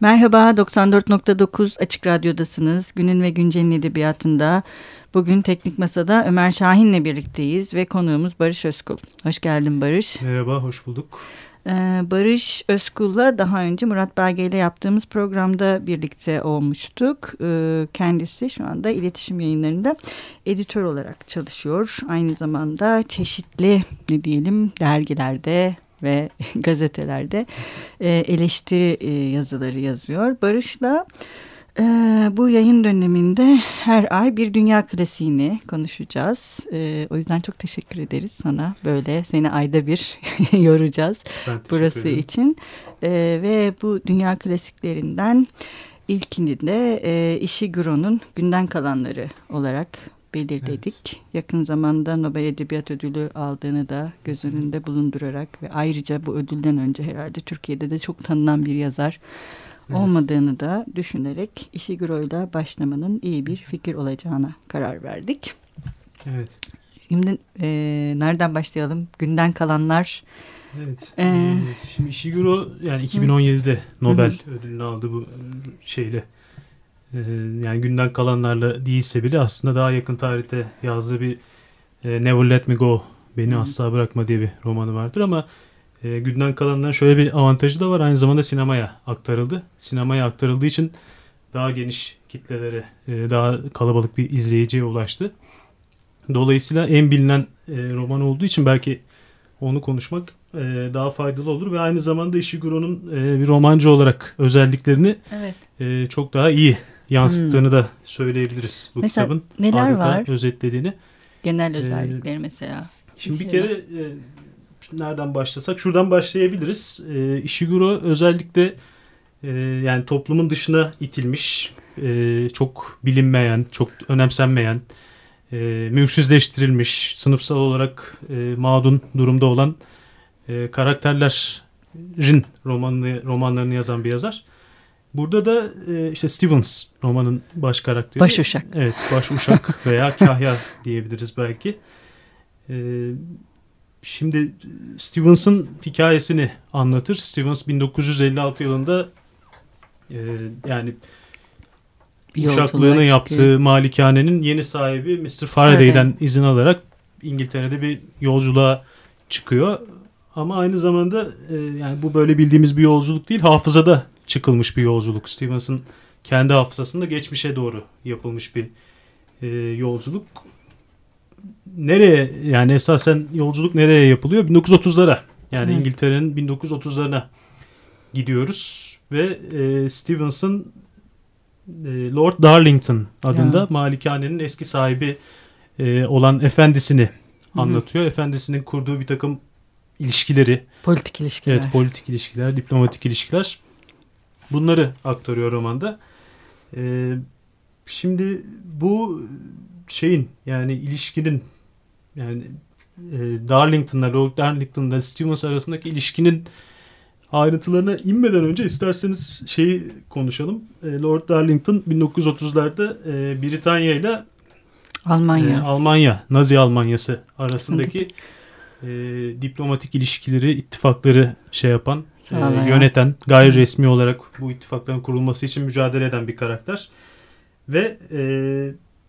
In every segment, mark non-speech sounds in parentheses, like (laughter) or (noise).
Merhaba, 94.9 Açık Radyo'dasınız. Günün ve Güncel'in edebiyatında bugün Teknik Masa'da Ömer Şahin'le birlikteyiz ve konuğumuz Barış Özkul. Hoş geldin Barış. Merhaba, hoş bulduk. Ee, Barış Özkul'la daha önce Murat Belge ile yaptığımız programda birlikte olmuştuk. Ee, kendisi şu anda iletişim yayınlarında editör olarak çalışıyor. Aynı zamanda çeşitli ne diyelim dergilerde ve (laughs) gazetelerde e, eleştiri e, yazıları yazıyor. Barış'la e, bu yayın döneminde her ay bir dünya klasiğini konuşacağız. E, o yüzden çok teşekkür ederiz sana. Böyle seni ayda bir (laughs) yoracağız burası için. E, ve bu dünya klasiklerinden ilkini de e, Ishiguro'nun Günden Kalanları olarak belirledik. Evet. Yakın zamanda Nobel Edebiyat Ödülü aldığını da göz önünde bulundurarak ve ayrıca bu ödülden önce herhalde Türkiye'de de çok tanınan bir yazar evet. olmadığını da düşünerek Ishiguro ile başlamanın iyi bir fikir olacağına karar verdik. Evet. Şimdi e, nereden başlayalım? Günden kalanlar. Evet. Ee, Şimdi Ishiguro yani 2017'de Nobel hı. ödülünü aldı bu şeyle ee, yani günden kalanlarla değilse bile aslında daha yakın tarihte yazdığı bir e, Never Let Me Go Beni hmm. Asla Bırakma diye bir romanı vardır ama e, günden kalanların şöyle bir avantajı da var aynı zamanda sinemaya aktarıldı. Sinemaya aktarıldığı için daha geniş kitlelere e, daha kalabalık bir izleyiciye ulaştı. Dolayısıyla en bilinen e, roman olduğu için belki onu konuşmak e, daha faydalı olur ve aynı zamanda Ishiguro'nun e, bir romancı olarak özelliklerini evet. e, çok daha iyi yansıttığını hmm. da söyleyebiliriz bu mesela kitabın. Neler var? özetlediğini. Genel ee, özellikleri ee, mesela. Şimdi bir, bir kere e, nereden başlasak? Şuradan başlayabiliriz. E, Ishiguro özellikle e, yani toplumun dışına itilmiş, e, çok bilinmeyen, çok önemsenmeyen, e, mülksüzleştirilmiş, sınıfsal olarak e, mağdun durumda olan e, karakterlerin romanını, romanlarını yazan bir yazar. Burada da e, işte Stevens romanın baş karakteri. Baş uşak. Evet baş uşak (laughs) veya kahya diyebiliriz belki. E, şimdi Stevens'ın hikayesini anlatır. Stevens 1956 yılında e, yani bir uşaklığını yaptığı malikanenin yeni sahibi Mr. Faraday'den evet. izin alarak İngiltere'de bir yolculuğa çıkıyor. Ama aynı zamanda e, yani bu böyle bildiğimiz bir yolculuk değil. Hafızada çıkılmış bir yolculuk. Stevens'ın kendi hafızasında geçmişe doğru yapılmış bir e, yolculuk. Nereye yani esasen yolculuk nereye yapılıyor? 1930'lara yani hmm. İngiltere'nin 1930'larına gidiyoruz ve e, Stevens'ın e, Lord Darlington adında ya. malikanenin eski sahibi e, olan efendisini anlatıyor. Efendisinin kurduğu bir takım ilişkileri. Politik ilişkiler. Evet politik ilişkiler, diplomatik ilişkiler. Bunları aktarıyor romanda. Ee, şimdi bu şeyin yani ilişkinin yani e, Darlington'la Lord Darlington'la Stevens arasındaki ilişkinin ayrıntılarına inmeden önce isterseniz şeyi konuşalım. E, Lord Darlington 1930'larda e, Britanya ile Almanya. E, Almanya, Nazi Almanyası arasındaki e, diplomatik ilişkileri, ittifakları şey yapan e, yöneten, gayri resmi olarak bu ittifakların kurulması için mücadele eden bir karakter. Ve e,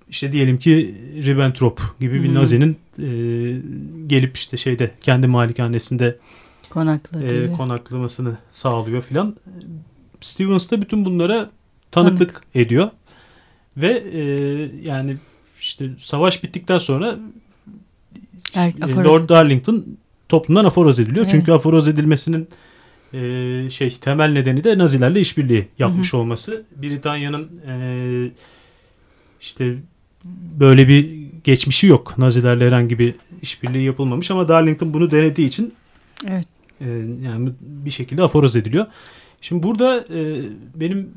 işte diyelim ki Ribbentrop gibi bir Nazi'nin e, gelip işte şeyde kendi malikanesinde e, konaklamasını sağlıyor filan. Stevens da bütün bunlara tanıklık Tanık. ediyor. Ve e, yani işte savaş bittikten sonra er, Lord Darlington toplumdan aforoz ediliyor. Evet. Çünkü aforoz edilmesinin e, şey temel nedeni de Nazilerle işbirliği yapmış hı hı. olması. Britanya'nın e, işte böyle bir geçmişi yok. Nazilerle herhangi bir işbirliği yapılmamış ama Darlington bunu denediği için evet. e, yani bir şekilde aforoz ediliyor. Şimdi burada e, benim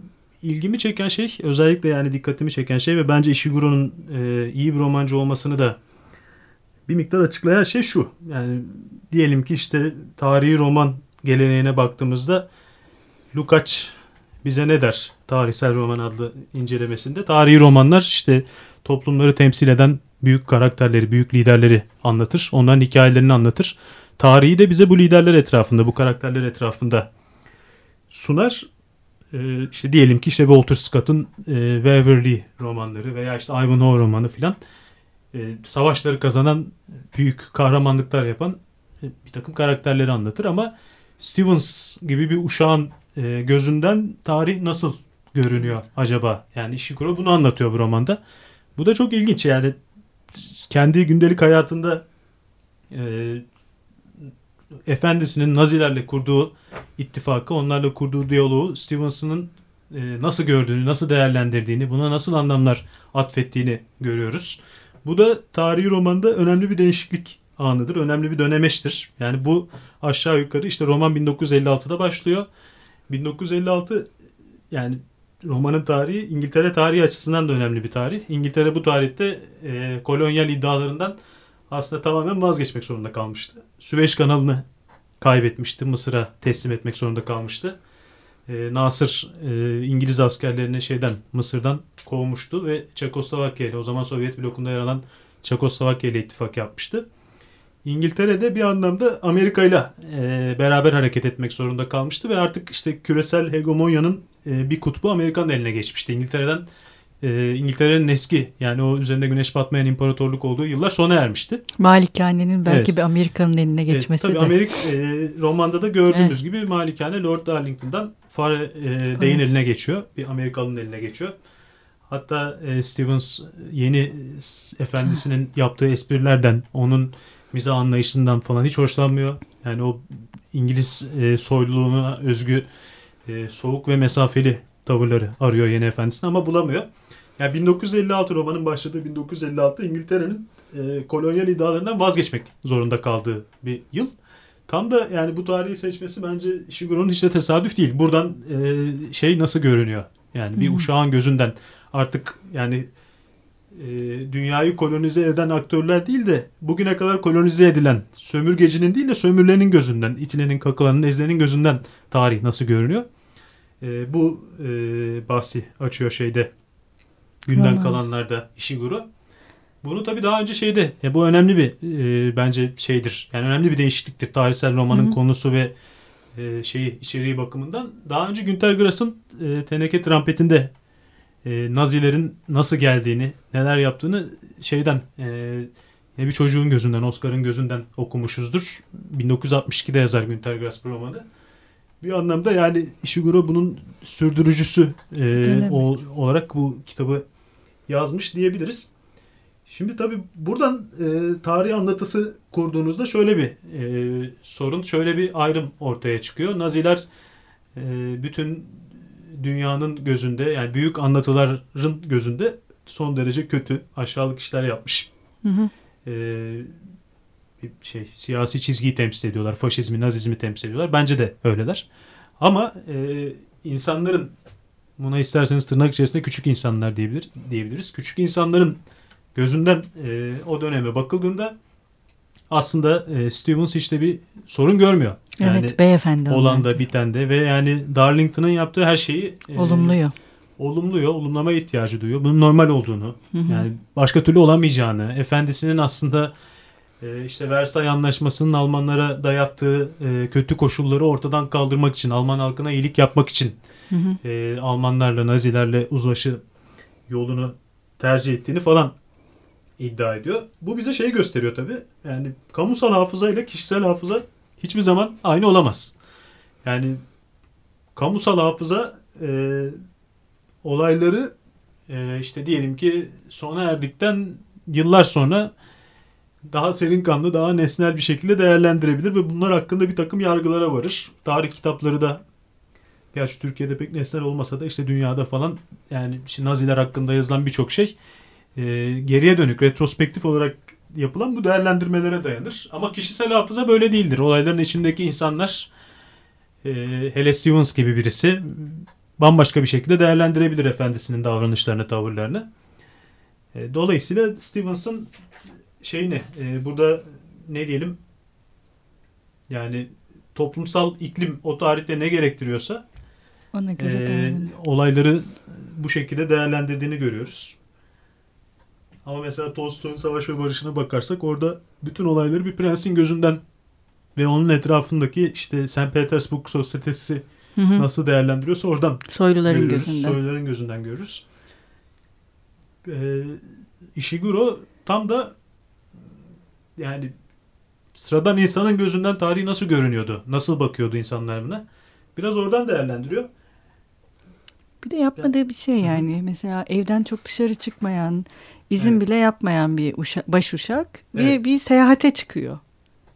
ilgimi çeken şey özellikle yani dikkatimi çeken şey ve bence Ishiguro'nun e, iyi bir romancı olmasını da bir miktar açıklayan şey şu. Yani diyelim ki işte tarihi roman geleneğine baktığımızda Lukács bize ne der tarihsel roman adlı incelemesinde? Tarihi romanlar işte toplumları temsil eden büyük karakterleri, büyük liderleri anlatır. Onların hikayelerini anlatır. Tarihi de bize bu liderler etrafında, bu karakterler etrafında sunar. e, işte diyelim ki işte Walter Scott'un e, Waverly romanları veya işte Ivanhoe romanı filan e, savaşları kazanan büyük kahramanlıklar yapan e, bir takım karakterleri anlatır ama Stevens gibi bir uşağın e, gözünden tarih nasıl görünüyor acaba? Yani Ishiguro bunu anlatıyor bu romanda. Bu da çok ilginç yani kendi gündelik hayatında e, efendisinin Nazilerle kurduğu ittifakı, onlarla kurduğu diyaloğu Stevenson'ın e, nasıl gördüğünü, nasıl değerlendirdiğini, buna nasıl anlamlar atfettiğini görüyoruz. Bu da tarihi romanda önemli bir değişiklik anıdır, önemli bir dönemeçtir. Yani bu aşağı yukarı işte roman 1956'da başlıyor. 1956 yani romanın tarihi İngiltere tarihi açısından da önemli bir tarih. İngiltere bu tarihte e, kolonyal iddialarından aslında tamamen vazgeçmek zorunda kalmıştı. Süveyş kanalını kaybetmişti. Mısır'a teslim etmek zorunda kalmıştı. E, Nasır e, İngiliz askerlerini şeyden Mısır'dan kovmuştu ve Çekoslovakya ile o zaman Sovyet blokunda yer alan Çekoslovakya ile ittifak yapmıştı. İngiltere de bir anlamda Amerika ile beraber hareket etmek zorunda kalmıştı ve artık işte küresel hegemonyanın e, bir kutbu Amerika'nın eline geçmişti. İngiltere'den e, İngiltere'nin eski yani o üzerinde güneş batmayan imparatorluk olduğu yıllar sona ermişti. Malikanenin belki evet. bir Amerika'nın eline geçmesi evet, tabii de. Amerika e, romanda da gördüğümüz evet. gibi Malikane Lord Darlington'dan fare e, Dey'in eline geçiyor. Bir Amerikalı'nın eline geçiyor. Hatta e, Stevens yeni efendisinin yaptığı esprilerden, onun miza anlayışından falan hiç hoşlanmıyor. Yani o İngiliz e, soyluluğuna özgü e, soğuk ve mesafeli tavırları arıyor yeni efendisini ama bulamıyor. Yani 1956 romanın başladığı 1956 İngiltere'nin e, kolonyal iddialarından vazgeçmek zorunda kaldığı bir yıl. Tam da yani bu tarihi seçmesi bence Shiguro'nun hiç de tesadüf değil. Buradan e, şey nasıl görünüyor? Yani bir hmm. uşağın gözünden artık yani e, dünyayı kolonize eden aktörler değil de bugüne kadar kolonize edilen sömürgecinin değil de sömürlerin gözünden, itilenin, kakılanın, ezlerin gözünden tarih nasıl görünüyor? E, bu e, bahsi açıyor şeyde günden hmm. kalanlarda Ishiguro. Bunu tabii daha önce şeyde ya bu önemli bir e, bence şeydir. Yani önemli bir değişikliktir tarihsel romanın Hı-hı. konusu ve e, şeyi içeriği bakımından. Daha önce Günter Grass'ın e, Teneke Trampetinde e, Nazilerin nasıl geldiğini, neler yaptığını şeyden e, bir çocuğun gözünden, Oscar'ın gözünden okumuşuzdur. 1962'de yazar Günter Grass bu romanı. Bir anlamda yani Ishiguro bunun sürdürücüsü e, o, olarak bu kitabı yazmış diyebiliriz. Şimdi tabii buradan e, tarih anlatısı kurduğunuzda şöyle bir e, sorun, şöyle bir ayrım ortaya çıkıyor. Naziler e, bütün dünyanın gözünde yani büyük anlatıların gözünde son derece kötü, aşağılık işler yapmış. Hı hı. Ee, bir şey siyasi çizgiyi temsil ediyorlar. Faşizmi, nazizmi temsil ediyorlar. Bence de öyleler. Ama e, insanların buna isterseniz tırnak içerisinde küçük insanlar diyebilir, diyebiliriz. Küçük insanların gözünden e, o döneme bakıldığında aslında e, Stevens işte bir sorun görmüyor. Yani evet beyefendi. Olan da biten de ve yani Darlington'ın yaptığı her şeyi e, olumluyor. Olumluyor, olumlamaya ihtiyacı duyuyor. Bunun normal olduğunu, hı hı. yani başka türlü olamayacağını, efendisinin aslında e, işte Versay Anlaşması'nın Almanlara dayattığı e, kötü koşulları ortadan kaldırmak için, Alman halkına iyilik yapmak için hı hı. E, Almanlarla, Nazilerle uzlaşı yolunu tercih ettiğini falan iddia ediyor. Bu bize şeyi gösteriyor tabii. Yani kamusal hafıza ile kişisel hafıza hiçbir zaman aynı olamaz. Yani kamusal hafıza e, olayları e, işte diyelim ki sona erdikten yıllar sonra daha serin kanlı, daha nesnel bir şekilde değerlendirebilir ve bunlar hakkında bir takım yargılara varır. Tarih kitapları da gerçi Türkiye'de pek nesnel olmasa da işte dünyada falan yani Naziler hakkında yazılan birçok şey e, geriye dönük retrospektif olarak yapılan bu değerlendirmelere dayanır. Ama kişisel hafıza böyle değildir. Olayların içindeki insanlar e, hele Stevens gibi birisi bambaşka bir şekilde değerlendirebilir efendisinin davranışlarını, tavırlarını. E, dolayısıyla Stevens'ın şeyini e, burada ne diyelim yani toplumsal iklim o tarihte ne gerektiriyorsa ona göre e, olayları bu şekilde değerlendirdiğini görüyoruz. Ama mesela Tolstoy'un Savaş ve Barış'ına bakarsak orada bütün olayları bir prensin gözünden ve onun etrafındaki işte St. Petersburg Sosyetesi hı hı. nasıl değerlendiriyorsa oradan soyluların görürüz. gözünden. Soyluların gözünden görürüz. Ee, Ishiguro tam da yani sıradan insanın gözünden tarihi nasıl görünüyordu? Nasıl bakıyordu insanlar buna? Biraz oradan değerlendiriyor. Bir de yapmadığı bir şey yani. Mesela evden çok dışarı çıkmayan, izin evet. bile yapmayan bir uşak, baş uşak evet. ve bir seyahate çıkıyor.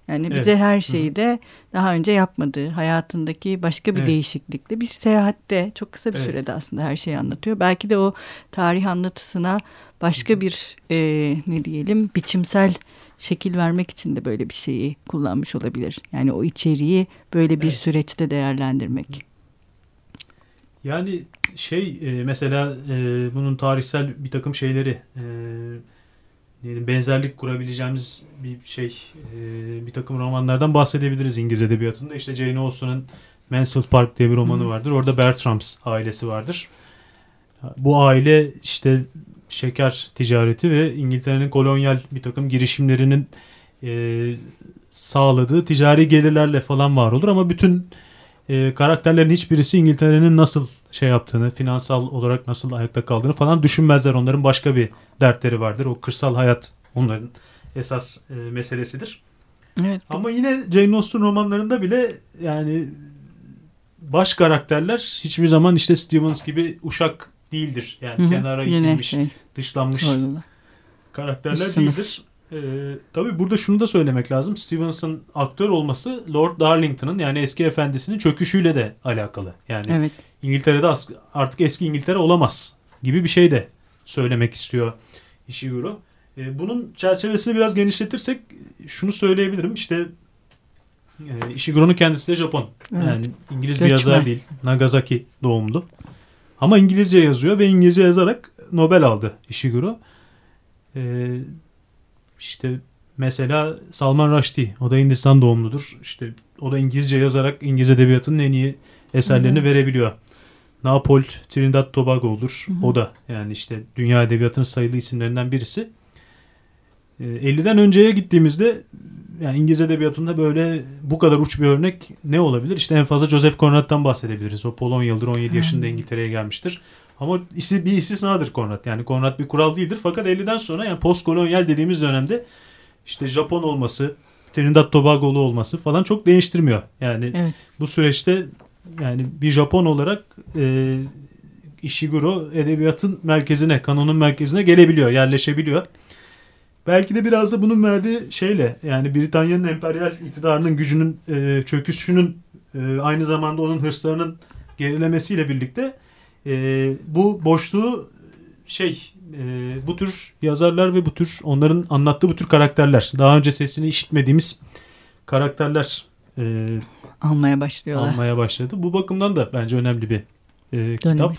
Yani bize evet. her şeyi de daha önce yapmadığı hayatındaki başka bir evet. değişiklikle bir seyahatte çok kısa bir evet. sürede aslında her şeyi anlatıyor. Belki de o tarih anlatısına başka bir e, ne diyelim biçimsel şekil vermek için de böyle bir şeyi kullanmış olabilir. Yani o içeriği böyle bir evet. süreçte değerlendirmek. Yani şey e, mesela e, bunun tarihsel bir takım şeyleri e, benzerlik kurabileceğimiz bir şey bir takım romanlardan bahsedebiliriz İngiliz edebiyatında. İşte Jane Austen'ın Mansfield Park diye bir romanı vardır. Orada Bertrams ailesi vardır. Bu aile işte şeker ticareti ve İngiltere'nin kolonyal bir takım girişimlerinin e, sağladığı ticari gelirlerle falan var olur ama bütün e, karakterlerin hiçbirisi İngiltere'nin nasıl şey yaptığını, finansal olarak nasıl ayakta kaldığını falan düşünmezler. Onların başka bir dertleri vardır. O kırsal hayat onların esas e, meselesidir. Evet. Ama yine Jane Austen romanlarında bile yani baş karakterler hiçbir zaman işte Stevens gibi uşak değildir. Yani Hı-hı. kenara itilmiş, şey. dışlanmış Öyle. karakterler Sınıf. değildir. Ee, tabii burada şunu da söylemek lazım. Stevens'ın aktör olması Lord Darlington'ın yani eski efendisinin çöküşüyle de alakalı. Yani evet. İngiltere'de artık eski İngiltere olamaz gibi bir şey de söylemek istiyor Ishiguro. Ee, bunun çerçevesini biraz genişletirsek şunu söyleyebilirim. İşte e, Ishiguro'nun kendisi de Japon. Evet. Yani İngiliz Göçmen. bir yazar değil. Nagasaki doğumlu. Ama İngilizce yazıyor ve İngilizce yazarak Nobel aldı Ishiguro. Ee, işte mesela Salman Rushdie o da Hindistan doğumludur. İşte o da İngilizce yazarak İngiliz edebiyatının en iyi eserlerini Hı-hı. verebiliyor. Napol Trinidad Tobago'dur. Hı-hı. O da yani işte dünya edebiyatının sayılı isimlerinden birisi. E, ee, 50'den önceye gittiğimizde yani İngiliz edebiyatında böyle bu kadar uç bir örnek ne olabilir? İşte en fazla Joseph Conrad'dan bahsedebiliriz. O Polonyalıdır 17 yaşında İngiltere'ye gelmiştir. Ama bir istisnadır Konrad. Yani Konrad bir kural değildir. Fakat 50'den sonra yani postkolonyal dediğimiz dönemde işte Japon olması, Trinidad Tobago'lu olması falan çok değiştirmiyor. Yani evet. bu süreçte yani bir Japon olarak e, Ishiguro edebiyatın merkezine, kanonun merkezine gelebiliyor, yerleşebiliyor. Belki de biraz da bunun verdiği şeyle yani Britanya'nın emperyal iktidarının gücünün e, çöküşünün e, aynı zamanda onun hırslarının gerilemesiyle birlikte e, bu boşluğu şey e, bu tür yazarlar ve bu tür onların anlattığı bu tür karakterler daha önce sesini işitmediğimiz karakterler e, almaya başlıyorlar. Almaya başladı. Bu bakımdan da bence önemli bir e, kitap.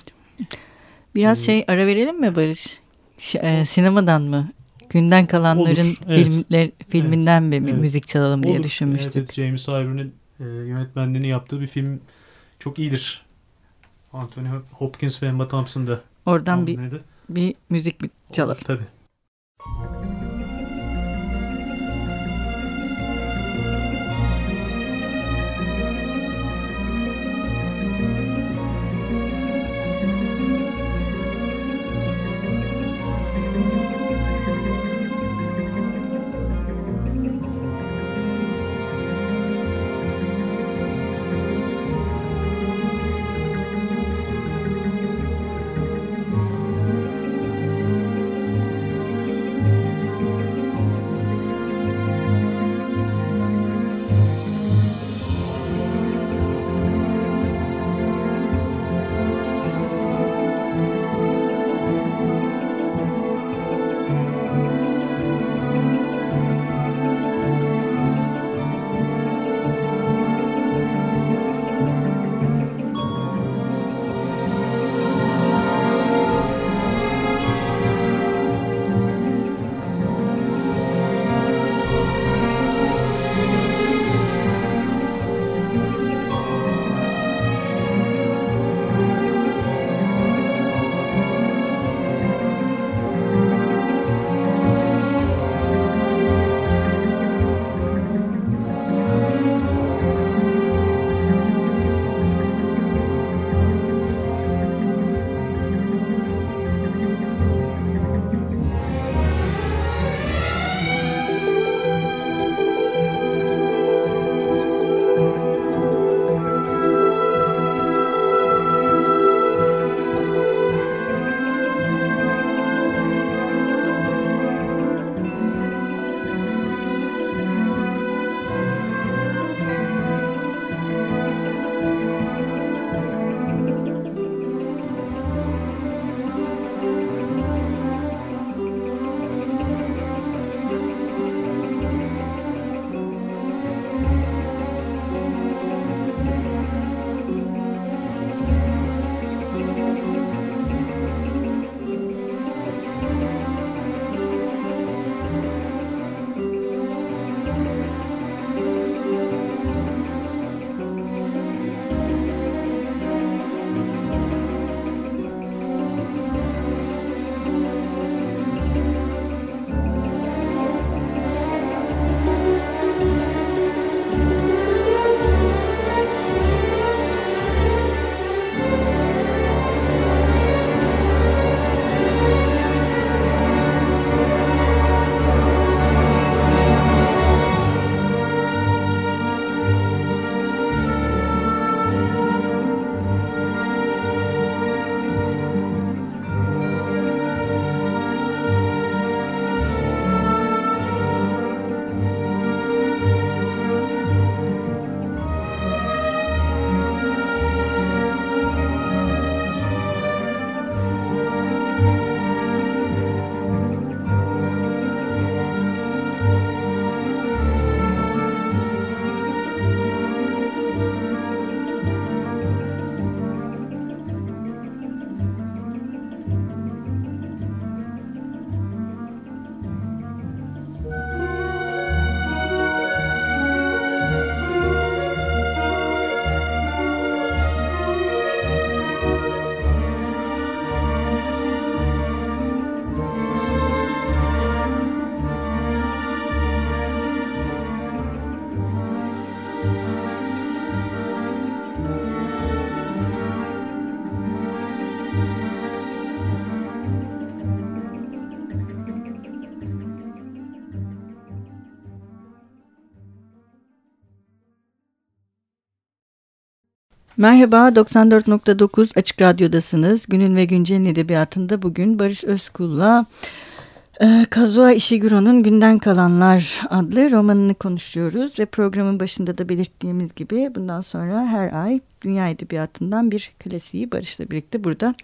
Biraz ee, şey ara verelim mi Barış? Ş e, sinemadan mı? Günden kalanların Olur, evet. filmler, filminden evet, mi evet. müzik çalalım Olur. diye düşünmüştük. Evet, James Ivor'ın e, yönetmenliğini yaptığı bir film çok iyidir. Anthony Hopkins ve Emma Thompson'da. Oradan bir, bir müzik mi çalalım? Olur, tabii. Merhaba, 94.9 Açık Radyo'dasınız. Günün ve Güncel'in edebiyatında bugün Barış Özkul'la e, Kazuha Ishiguro'nun Günden Kalanlar adlı romanını konuşuyoruz. Ve programın başında da belirttiğimiz gibi bundan sonra her ay dünya edebiyatından bir klasiği Barış'la birlikte burada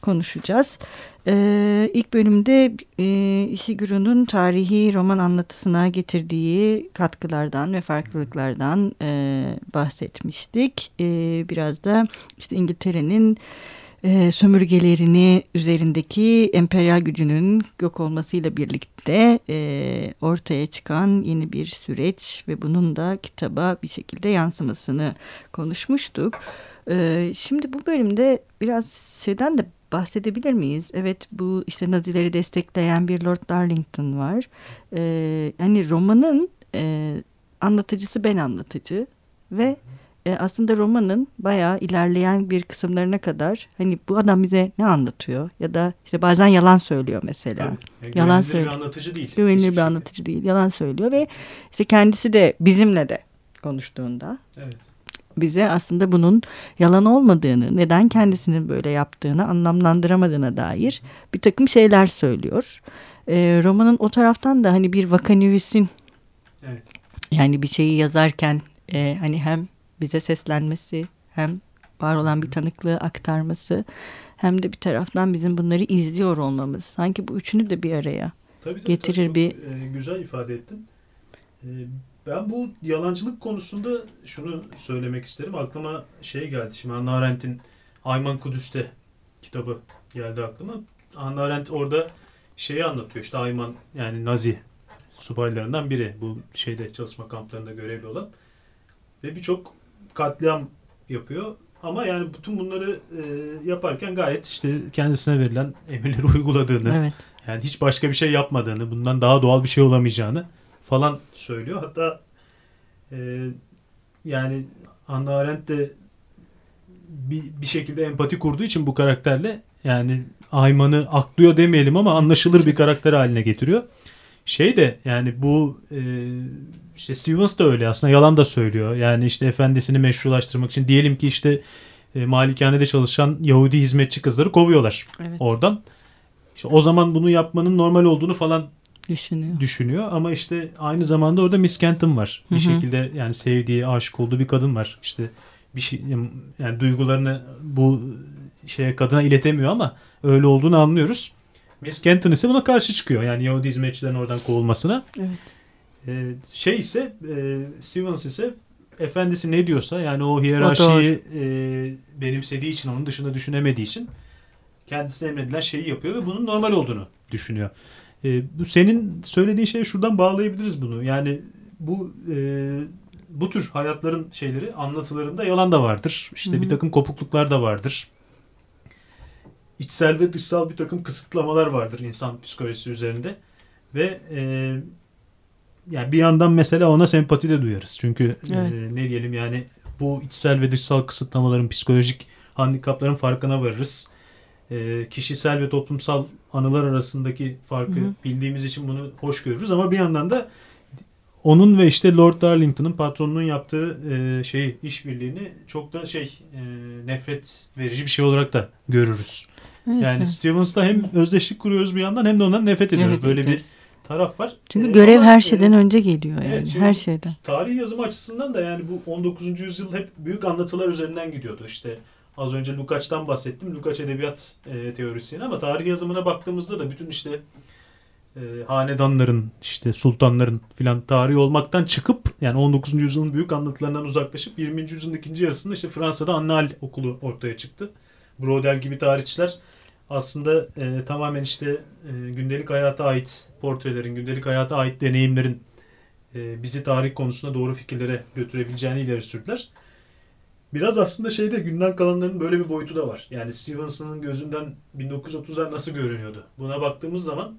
konuşacağız. Ee, ilk bölümde e, Ishiguro'nun tarihi roman anlatısına getirdiği katkılardan ve farklılıklardan e, bahsetmiştik. E, biraz da işte İngiltere'nin e, sömürgelerini üzerindeki emperyal gücünün yok olmasıyla birlikte e, ortaya çıkan yeni bir süreç ve bunun da kitaba bir şekilde yansımasını konuşmuştuk. E, şimdi bu bölümde biraz şeyden de bahsedebilir miyiz? Evet bu işte Nazileri destekleyen bir Lord Darlington var. Ee, yani romanın e, anlatıcısı ben anlatıcı ve e, aslında romanın bayağı ilerleyen bir kısımlarına kadar hani bu adam bize ne anlatıyor ya da işte bazen yalan söylüyor mesela. Tabii. yalan söylüyor. bir anlatıcı değil. Güvenilir bir şey. anlatıcı değil. Yalan söylüyor ve işte kendisi de bizimle de konuştuğunda evet bize aslında bunun yalan olmadığını, neden kendisinin böyle yaptığını anlamlandıramadığına dair bir takım şeyler söylüyor. E, romanın o taraftan da hani bir vakanüvisin evet. yani bir şeyi yazarken e, hani hem bize seslenmesi hem var olan bir tanıklığı aktarması hem de bir taraftan bizim bunları izliyor olmamız. Sanki bu üçünü de bir araya tabii, tabii, getirir tabii, bir... E, güzel ifade ettin. E, ben bu yalancılık konusunda şunu söylemek isterim. Aklıma şey geldi. Şimdi Hannah Arendt'in Ayman Kudüs'te kitabı geldi aklıma. Hannah Arendt orada şeyi anlatıyor. İşte Ayman yani Nazi subaylarından biri. Bu şeyde çalışma kamplarında görevli olan. Ve birçok katliam yapıyor. Ama yani bütün bunları e, yaparken gayet işte kendisine verilen emirleri uyguladığını, evet. yani hiç başka bir şey yapmadığını, bundan daha doğal bir şey olamayacağını falan söylüyor. Hatta e, yani Hannah Arendt de bir, bir şekilde empati kurduğu için bu karakterle yani Ayman'ı aklıyor demeyelim ama anlaşılır bir karakter haline getiriyor. Şey de yani bu e, işte Stevens da öyle aslında yalan da söylüyor. Yani işte efendisini meşrulaştırmak için diyelim ki işte e, malikanede çalışan Yahudi hizmetçi kızları kovuyorlar evet. oradan. İşte o zaman bunu yapmanın normal olduğunu falan düşünüyor. düşünüyor. Ama işte aynı zamanda orada Miss Kenton var. Bir Hı-hı. şekilde yani sevdiği, aşık olduğu bir kadın var. İşte bir şey yani duygularını bu şeye kadına iletemiyor ama öyle olduğunu anlıyoruz. Miss Kenton ise buna karşı çıkıyor. Yani Yahudi hizmetçilerin oradan kovulmasına. Evet. Ee, şey ise e, Stevens ise efendisi ne diyorsa yani o hiyerarşiyi e, benimsediği için onun dışında düşünemediği için kendisine emredilen şeyi yapıyor ve bunun normal olduğunu düşünüyor. E, bu senin söylediğin şeye şuradan bağlayabiliriz bunu. Yani bu e, bu tür hayatların şeyleri anlatılarında yalan da vardır. İşte Hı-hı. bir takım kopukluklar da vardır. İçsel ve dışsal bir takım kısıtlamalar vardır insan psikolojisi üzerinde. Ve e, yani bir yandan mesela ona sempati de duyarız. Çünkü e, evet. e, ne diyelim yani bu içsel ve dışsal kısıtlamaların, psikolojik handikapların farkına varırız e, kişisel ve toplumsal anılar arasındaki farkı hı hı. bildiğimiz için bunu hoş görürüz ama bir yandan da onun ve işte Lord Darlington'ın patronunun yaptığı e, şeyi işbirliğini çok da şey e, nefret verici bir şey olarak da görürüz. Evet, yani evet. Stevens'la hem özdeşlik kuruyoruz bir yandan hem de ondan nefret ediyoruz. Evet, Böyle evet. bir taraf var. Çünkü ee, görev ama, her şeyden e, önce geliyor yani evet, her şeyden. Tarih yazımı açısından da yani bu 19. yüzyıl hep büyük anlatılar üzerinden gidiyordu. İşte Az önce Lukács'tan bahsettim. Lukács edebiyat e, teorisyeni ama tarih yazımına baktığımızda da bütün işte e, hanedanların işte sultanların filan tarihi olmaktan çıkıp yani 19. yüzyılın büyük anlatılarından uzaklaşıp 20. yüzyılın ikinci yarısında işte Fransa'da Annal okulu ortaya çıktı. Brodel gibi tarihçiler aslında e, tamamen işte e, gündelik hayata ait portrelerin, gündelik hayata ait deneyimlerin e, bizi tarih konusunda doğru fikirlere götürebileceğini ileri sürdüler. Biraz aslında şeyde günden kalanların böyle bir boyutu da var. Yani Stevenson'ın gözünden 1930'lar nasıl görünüyordu? Buna baktığımız zaman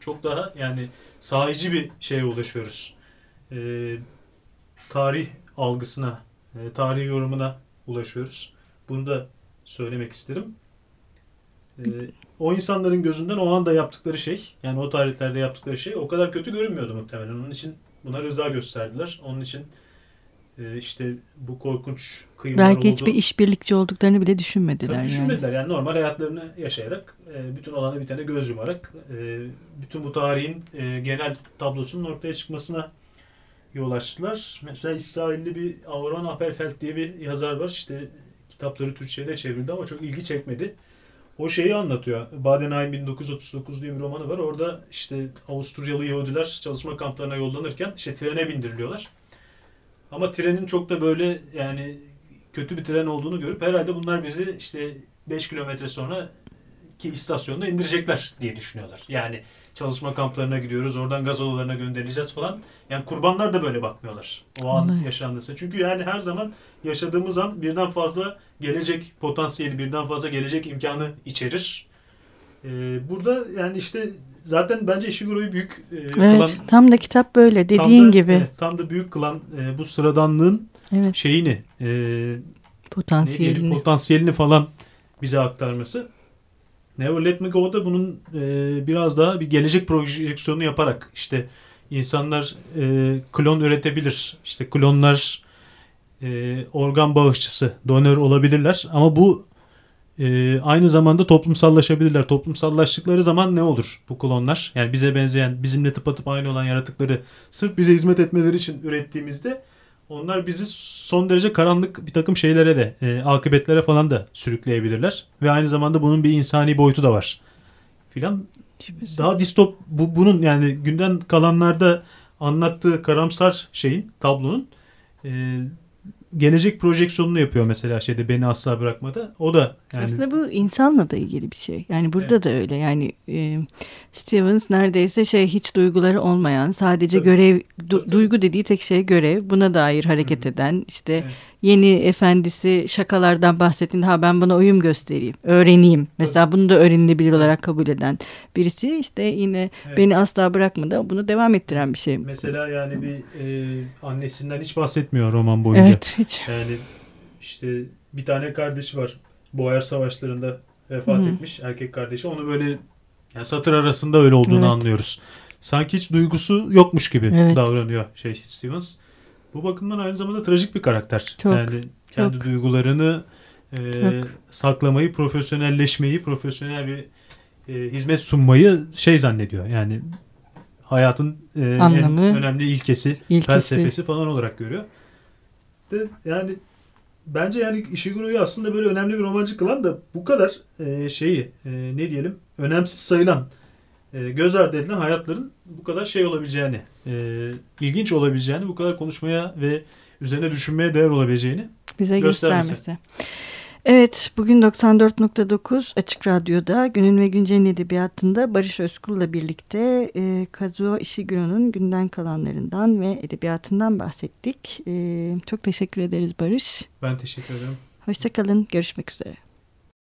çok daha yani sahici bir şeye ulaşıyoruz. Ee, tarih algısına, e, tarih yorumuna ulaşıyoruz. Bunu da söylemek isterim. Ee, o insanların gözünden o anda yaptıkları şey, yani o tarihlerde yaptıkları şey o kadar kötü görünmüyordu muhtemelen. Onun için buna rıza gösterdiler. Onun için e, işte bu korkunç kıyımlar Belki oldu. hiçbir işbirlikçi olduklarını bile düşünmediler. Tabii düşünmediler. Yani. yani normal hayatlarını yaşayarak, e, bütün olana bitene göz yumarak, e, bütün bu tarihin e, genel tablosunun ortaya çıkmasına yol açtılar. Mesela İsrailli bir Auron Appelfeld diye bir yazar var. İşte kitapları Türkçe'ye de çevrildi ama çok ilgi çekmedi. O şeyi anlatıyor. Badenheim 1939 diye bir romanı var. Orada işte Avusturyalı Yahudiler çalışma kamplarına yollanırken işte trene bindiriliyorlar. Ama trenin çok da böyle yani kötü bir tren olduğunu görüp herhalde bunlar bizi işte 5 kilometre sonra ki istasyonda indirecekler diye düşünüyorlar. Yani çalışma kamplarına gidiyoruz, oradan gaz odalarına gönderileceğiz falan. Yani kurbanlar da böyle bakmıyorlar o an yaşandıysa. Çünkü yani her zaman yaşadığımız an birden fazla gelecek potansiyeli, birden fazla gelecek imkanı içerir. Ee, burada yani işte zaten bence Ishiguro'yu büyük e, evet, kılan... Tam da kitap böyle dediğin tam da, gibi. Evet, tam da büyük kılan e, bu sıradanlığın evet. şeyini e, potansiyelini. potansiyelini falan bize aktarması. Never Let Me Go'da bunun e, biraz daha bir gelecek projeksiyonu yaparak işte insanlar e, klon üretebilir. İşte klonlar e, organ bağışçısı, donör olabilirler ama bu e, aynı zamanda toplumsallaşabilirler. Toplumsallaştıkları zaman ne olur bu klonlar? Yani bize benzeyen, bizimle tıpatıp aynı olan yaratıkları sırf bize hizmet etmeleri için ürettiğimizde onlar bizi son derece karanlık bir takım şeylere de, e, akıbetlere falan da sürükleyebilirler. Ve aynı zamanda bunun bir insani boyutu da var. Filan daha distop bu bunun yani günden kalanlarda anlattığı karamsar şeyin tablonun e, gelecek projeksiyonunu yapıyor mesela şeyde beni asla bırakmadı. O da yani... Aslında bu insanla da ilgili bir şey. Yani burada evet. da öyle. Yani e, Stevens neredeyse şey hiç duyguları olmayan, sadece Tabii. görev du, duygu dediği tek şey görev. Buna dair hareket Hı-hı. eden işte evet. Yeni efendisi şakalardan bahsettiğinde ha ben buna uyum göstereyim, öğreneyim. Mesela Tabii. bunu da öğrenilebilir olarak kabul eden birisi işte yine evet. beni asla bırakmadı. Bunu devam ettiren bir şey. Mesela yani bir e, annesinden hiç bahsetmiyor roman boyunca. Evet hiç. Yani işte bir tane kardeşi var. Boğer Savaşları'nda vefat Hı. etmiş erkek kardeşi. Onu böyle yani satır arasında öyle olduğunu evet. anlıyoruz. Sanki hiç duygusu yokmuş gibi evet. davranıyor şey Stevens. Bu bakımdan aynı zamanda trajik bir karakter. Çok, yani kendi çok. duygularını e, saklamayı, profesyonelleşmeyi, profesyonel bir e, hizmet sunmayı şey zannediyor. Yani hayatın e, Anlamı, en önemli ilkesi, ilkesi, felsefesi falan olarak görüyor. De, yani bence yani Ishiguro'yu aslında böyle önemli bir romancı kılan da bu kadar e, şeyi e, ne diyelim önemsiz sayılan e, göz ardı edilen hayatların bu kadar şey olabileceğini e, ilginç olabileceğini bu kadar konuşmaya ve üzerine düşünmeye değer olabileceğini bize göstermesi. göstermesi. Evet, bugün 94.9 Açık Radyo'da Günün ve Güncel'in edebiyatında Barış Özkul'la birlikte e, Kazuo Ishiguro'nun günden kalanlarından ve edebiyatından bahsettik. E, çok teşekkür ederiz Barış. Ben teşekkür ederim. Hoşçakalın, görüşmek üzere.